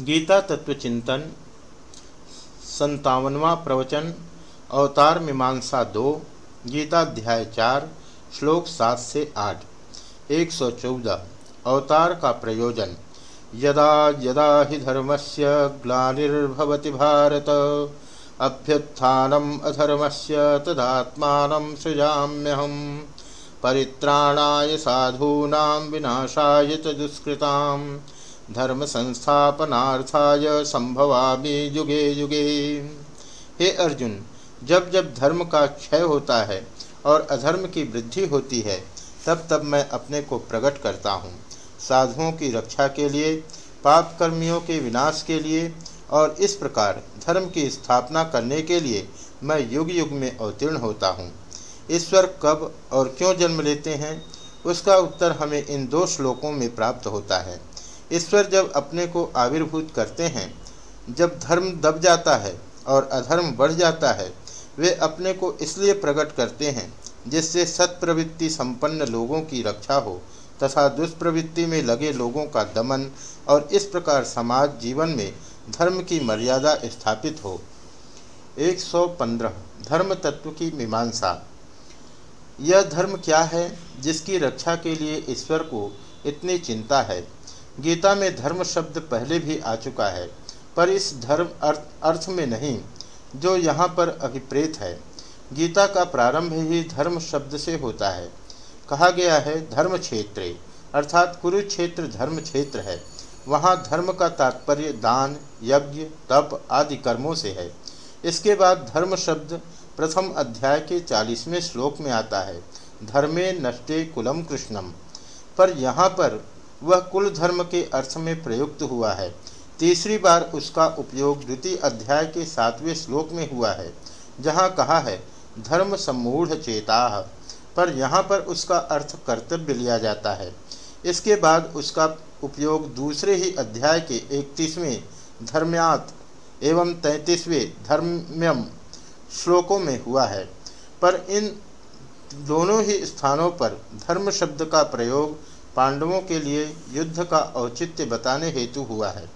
गीता तत्व चिंतन संतावनवा प्रवचन, अवतार मीमांसा दो गीताध्याय चार, श्लोक सात से आठ, एक सौ चौदह, अवतार का प्रयोजन। यदा यदा हि धर्मस्य ग्लानिर्भवति भारत, अभ्युत्थानम अधर्मस्य तदात्मानं सृजाम्यहम्। परित्राणाय साधूनां विनाशाय च दुष्कृताम्। धर्म संस्थापनार्थाय संभवामी युगे युगे। हे अर्जुन, जब जब धर्म का क्षय होता है और अधर्म की वृद्धि होती है, तब तब मैं अपने को प्रकट करता हूँ। साधुओं की रक्षा के लिए पाप कर्मियों के विनाश के लिए और इस प्रकार धर्म की स्थापना करने के लिए मैं युग युग में अवतीर्ण होता हूँ। ईश्वर कब और क्यों जन्म लेते हैं, उसका उत्तर हमें इन दो श्लोकों में प्राप्त होता है। ईश्वर जब अपने को आविर्भूत करते हैं, जब धर्म दब जाता है और अधर्म बढ़ जाता है, वे अपने को इसलिए प्रकट करते हैं जिससे सत्प्रवृत्ति संपन्न लोगों की रक्षा हो तथा दुष्प्रवृत्ति में लगे लोगों का दमन और इस प्रकार समाज जीवन में धर्म की मर्यादा स्थापित हो। 115 धर्म तत्व की मीमांसा। यह धर्म क्या है जिसकी रक्षा के लिए ईश्वर को इतनी चिंता है? गीता में धर्म शब्द पहले भी आ चुका है, पर इस धर्म अर्थ अर्थ में नहीं, जो यहाँ पर अभिप्रेत है। गीता का प्रारंभ ही धर्म शब्द से होता है। कहा गया है, धर्म क्षेत्र, अर्थात कुरुक्षेत्र धर्म क्षेत्र है। वहाँ धर्म का तात्पर्य दान, यज्ञ, तप आदि कर्मों से है। इसके बाद धर्म शब्द प्रथम अध्याय के चालीसवें श्लोक में आता है, धर्मे नष्टे कुलम कृष्णम। पर यहाँ पर वह कुल धर्म के अर्थ में प्रयुक्त हुआ है। तीसरी बार उसका उपयोग द्वितीय अध्याय के सातवें श्लोक में हुआ है, जहाँ कहा है, धर्म सम्मूढ़ चेता पर यहाँ पर उसका अर्थ कर्तव्य लिया जाता है। इसके बाद उसका उपयोग दूसरे ही अध्याय के इकतीसवें धर्म्यात एवं तैंतीसवें धर्म्यम श्लोकों में हुआ है। पर इन दोनों ही स्थानों पर धर्म शब्द का प्रयोग पांडवों के लिए युद्ध का औचित्य बताने हेतु हुआ है।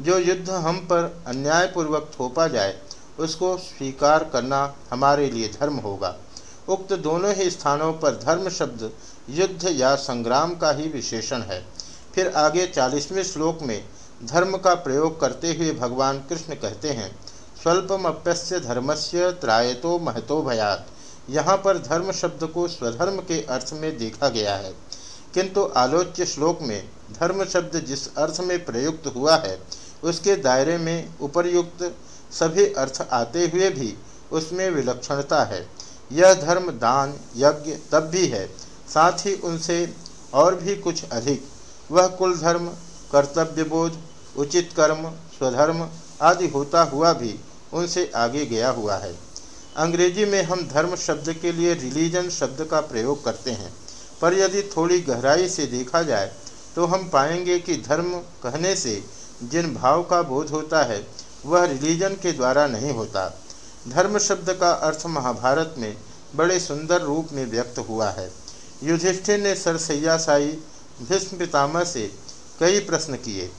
जो युद्ध हम पर अन्यायपूर्वक थोपा जाए, उसको स्वीकार करना हमारे लिए धर्म होगा। उक्त दोनों ही स्थानों पर धर्म शब्द, युद्ध या संग्राम का ही विशेषण है। फिर आगे चालीसवें श्लोक में धर्म का प्रयोग करते हुए भगवान कृष्ण कहते हैं, स्वल्पमप्यस्य धर्मस्य त्रायतो महतो भयात। यहाँ पर धर्म शब्द को स्वधर्म के अर्थ में देखा गया है। किंतु आलोच्य श्लोक में धर्म शब्द जिस अर्थ में प्रयुक्त हुआ है, उसके दायरे में उपरयुक्त सभी अर्थ आते हुए भी उसमें विलक्षणता है। यह धर्म दान, यज्ञ तब भी है, साथ ही उनसे और भी कुछ अधिक। वह कुल धर्म, कर्तव्य बोध, उचित कर्म, स्वधर्म आदि होता हुआ भी उनसे आगे गया हुआ है। अंग्रेज़ी में हम धर्म शब्द के लिए रिलीजन शब्द का प्रयोग करते हैं। पर यदि थोड़ी गहराई से देखा जाए तो हम पाएँगे कि धर्म कहने से जिन भाव का बोध होता है, वह रिलीजन के द्वारा नहीं होता। धर्म शब्द का अर्थ महाभारत में बड़े सुंदर रूप में व्यक्त हुआ है। युधिष्ठिर ने सरसैया साई भीष्म पितामह से कई प्रश्न किए,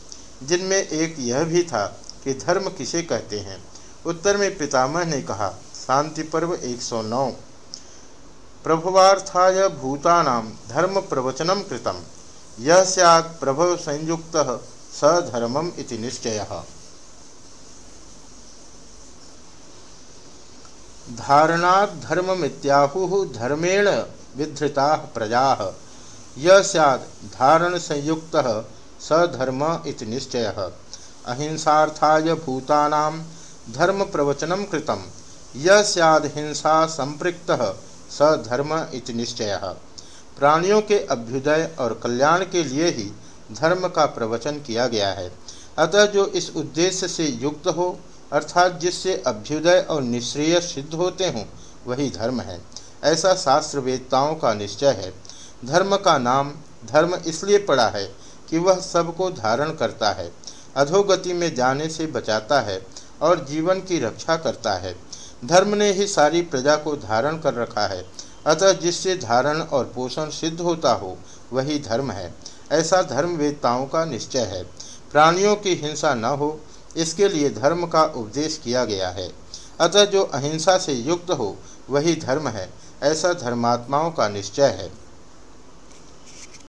जिनमें एक यह भी था कि धर्म किसे कहते हैं। उत्तर में पितामह ने कहा, शांति पर्व 109 प्रभुवार्थाय भूतानां धर्म प्रवचनम कृतम यह सैत् प्रभव संयुक्त, स धर्मम इति निश्चय। धारणात् धर्ममित्याहु, धर्मेण विधृता प्रजा। यह सैत् धारण संयुक्त स धर्म इति निश्चय। अहिंसार्थाय धर्म प्रवचनम कृतम यह सैद हिंसा सधर्म इति निश्चय। प्राणियों के अभ्युदय और कल्याण के लिए ही धर्म का प्रवचन किया गया है। अतः जो इस उद्देश्य से युक्त हो, अर्थात जिससे अभ्युदय और निश्रेय सिद्ध होते हों, वही धर्म है। ऐसा शास्त्र वेदताओं का निश्चय है। धर्म का नाम, धर्म इसलिए पड़ा है कि वह सबको धारण करता है, अधोगति में जाने से बचाता है और जीवन की रक्षा करता है। धर्म ने ही सारी प्रजा को धारण कर रखा है। अतः जिससे धारण और पोषण सिद्ध होता हो, वही धर्म है। ऐसा धर्म वेदताओं का निश्चय है। प्राणियों की हिंसा न हो, इसके लिए धर्म का उपदेश किया गया है। अतः जो अहिंसा से युक्त हो, वही धर्म है। ऐसा धर्मात्माओं का निश्चय है।